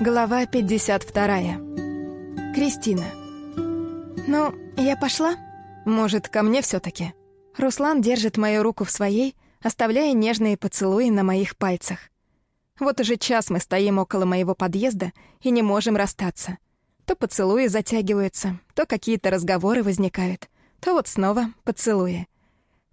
Глава 52. Кристина. «Ну, я пошла? Может, ко мне все таки Руслан держит мою руку в своей, оставляя нежные поцелуи на моих пальцах. Вот уже час мы стоим около моего подъезда и не можем расстаться. То поцелуи затягиваются, то какие-то разговоры возникают, то вот снова поцелуи.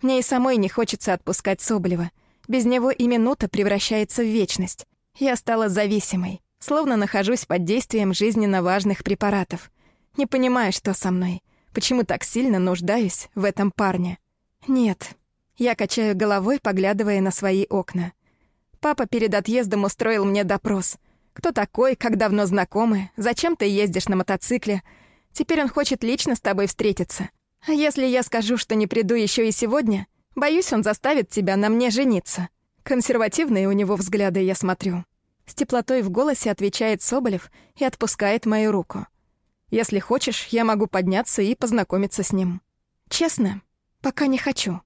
Мне и самой не хочется отпускать Соболева. Без него и минута превращается в вечность. Я стала зависимой. Словно нахожусь под действием жизненно важных препаратов. Не понимаю, что со мной. Почему так сильно нуждаюсь в этом парне? Нет. Я качаю головой, поглядывая на свои окна. Папа перед отъездом устроил мне допрос. Кто такой, как давно знакомы, зачем ты ездишь на мотоцикле? Теперь он хочет лично с тобой встретиться. А если я скажу, что не приду еще и сегодня, боюсь, он заставит тебя на мне жениться. Консервативные у него взгляды, я смотрю. С теплотой в голосе отвечает Соболев и отпускает мою руку. «Если хочешь, я могу подняться и познакомиться с ним». «Честно, пока не хочу».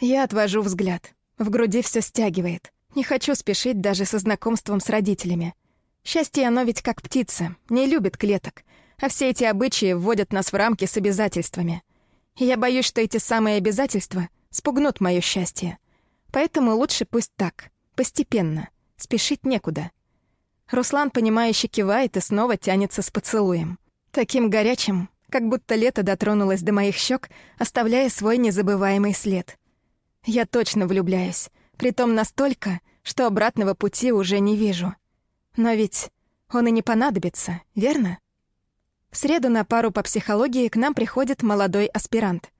Я отвожу взгляд. В груди все стягивает. Не хочу спешить даже со знакомством с родителями. Счастье оно ведь как птица, не любит клеток. А все эти обычаи вводят нас в рамки с обязательствами. И я боюсь, что эти самые обязательства спугнут мое счастье. Поэтому лучше пусть так, постепенно. Спешить некуда. Руслан, понимающе кивает и снова тянется с поцелуем. Таким горячим, как будто лето дотронулось до моих щек, оставляя свой незабываемый след. Я точно влюбляюсь, притом настолько, что обратного пути уже не вижу. Но ведь он и не понадобится, верно? В среду на пару по психологии к нам приходит молодой аспирант.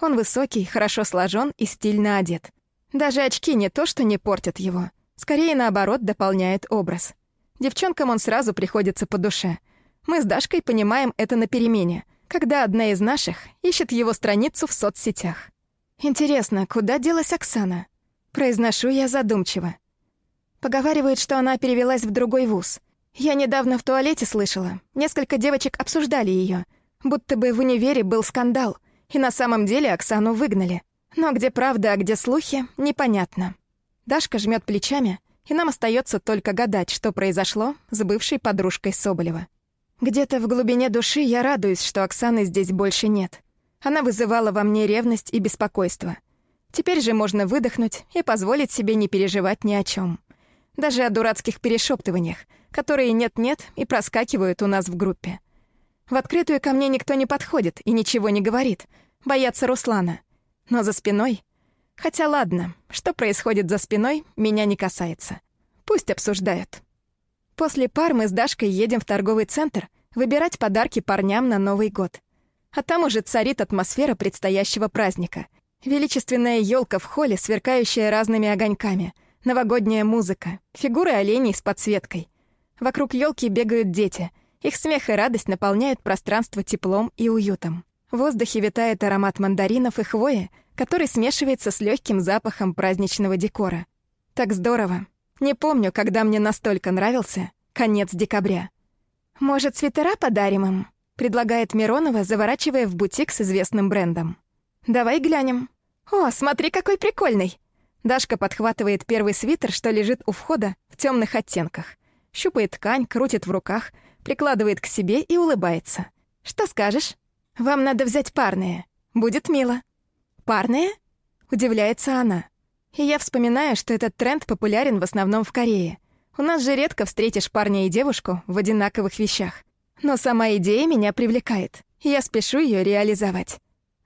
Он высокий, хорошо сложен и стильно одет. Даже очки не то, что не портят его, скорее наоборот дополняют образ. Девчонкам он сразу приходится по душе. Мы с Дашкой понимаем это на перемене, когда одна из наших ищет его страницу в соцсетях. Интересно, куда делась Оксана? Произношу я задумчиво. Поговаривают, что она перевелась в другой вуз. Я недавно в туалете слышала. Несколько девочек обсуждали ее, будто бы в универе был скандал, и на самом деле Оксану выгнали. Но где правда, а где слухи, непонятно. Дашка жмет плечами, и нам остается только гадать, что произошло с бывшей подружкой Соболева. Где-то в глубине души я радуюсь, что Оксаны здесь больше нет. Она вызывала во мне ревность и беспокойство. Теперь же можно выдохнуть и позволить себе не переживать ни о чем. Даже о дурацких перешептываниях, которые нет-нет и проскакивают у нас в группе. В открытую ко мне никто не подходит и ничего не говорит. Боятся Руслана. Но за спиной Хотя ладно, что происходит за спиной, меня не касается. Пусть обсуждают. После пар мы с Дашкой едем в торговый центр выбирать подарки парням на Новый год. А там уже царит атмосфера предстоящего праздника. Величественная елка в холле, сверкающая разными огоньками, новогодняя музыка, фигуры оленей с подсветкой. Вокруг елки бегают дети. Их смех и радость наполняют пространство теплом и уютом. В воздухе витает аромат мандаринов и хвои, который смешивается с легким запахом праздничного декора. Так здорово. Не помню, когда мне настолько нравился конец декабря. «Может, свитера подарим им?» — предлагает Миронова, заворачивая в бутик с известным брендом. «Давай глянем». «О, смотри, какой прикольный!» Дашка подхватывает первый свитер, что лежит у входа, в темных оттенках. Щупает ткань, крутит в руках, прикладывает к себе и улыбается. «Что скажешь?» «Вам надо взять парные. Будет мило». «Парные?» — удивляется она. И я вспоминаю, что этот тренд популярен в основном в Корее. У нас же редко встретишь парня и девушку в одинаковых вещах. Но сама идея меня привлекает. Я спешу ее реализовать.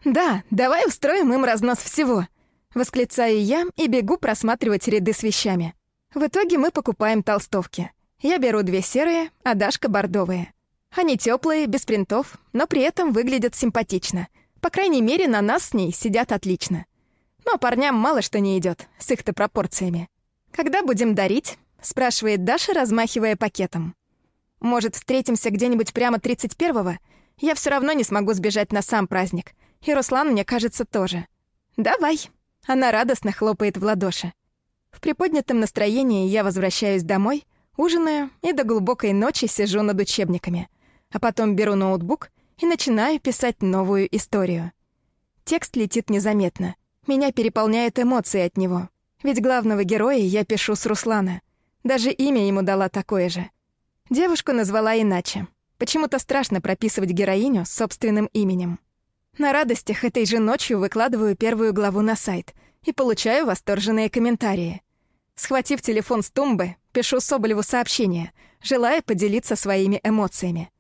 «Да, давай устроим им разнос всего!» Восклицаю я и бегу просматривать ряды с вещами. В итоге мы покупаем толстовки. Я беру две серые, а Дашка — бордовые. Они теплые, без принтов, но при этом выглядят симпатично — по крайней мере, на нас с ней сидят отлично. Но парням мало что не идет с их-то пропорциями. «Когда будем дарить?» — спрашивает Даша, размахивая пакетом. «Может, встретимся где-нибудь прямо 31-го? Я все равно не смогу сбежать на сам праздник. И Руслан, мне кажется, тоже». «Давай!» — она радостно хлопает в ладоши. В приподнятом настроении я возвращаюсь домой, ужинаю и до глубокой ночи сижу над учебниками. А потом беру ноутбук и начинаю писать новую историю. Текст летит незаметно. Меня переполняют эмоции от него. Ведь главного героя я пишу с Руслана. Даже имя ему дала такое же. Девушку назвала иначе. Почему-то страшно прописывать героиню собственным именем. На радостях этой же ночью выкладываю первую главу на сайт и получаю восторженные комментарии. Схватив телефон с тумбы, пишу Соболеву сообщение, желая поделиться своими эмоциями.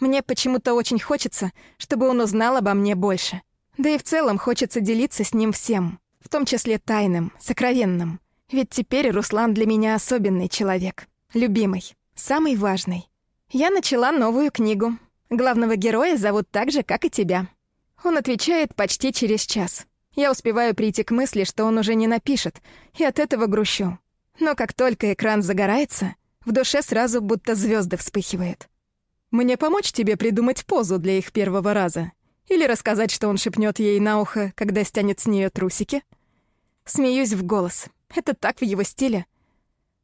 Мне почему-то очень хочется, чтобы он узнал обо мне больше. Да и в целом хочется делиться с ним всем, в том числе тайным, сокровенным. Ведь теперь Руслан для меня особенный человек, любимый, самый важный. Я начала новую книгу. Главного героя зовут так же, как и тебя. Он отвечает почти через час. Я успеваю прийти к мысли, что он уже не напишет, и от этого грущу. Но как только экран загорается, в душе сразу будто звезды вспыхивают. Мне помочь тебе придумать позу для их первого раза? Или рассказать, что он шепнет ей на ухо, когда стянет с нее трусики? Смеюсь в голос. Это так в его стиле.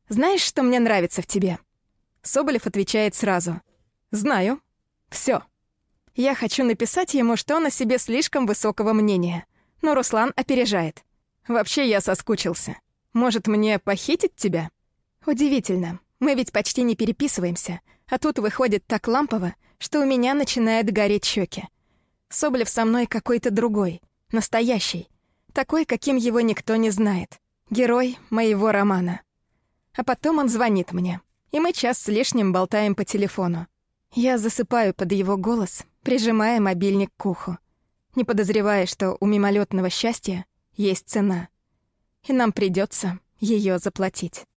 Знаешь, что мне нравится в тебе? Соболев отвечает сразу. Знаю. Все. Я хочу написать ему, что он о себе слишком высокого мнения. Но Руслан опережает. Вообще я соскучился. Может, мне похитить тебя? Удивительно. Мы ведь почти не переписываемся, а тут выходит так лампово, что у меня начинает гореть щеки. Соблев со мной какой-то другой, настоящий, такой, каким его никто не знает. Герой моего романа. А потом он звонит мне, и мы час с лишним болтаем по телефону. Я засыпаю под его голос, прижимая мобильник к уху, не подозревая, что у мимолетного счастья есть цена, и нам придется ее заплатить.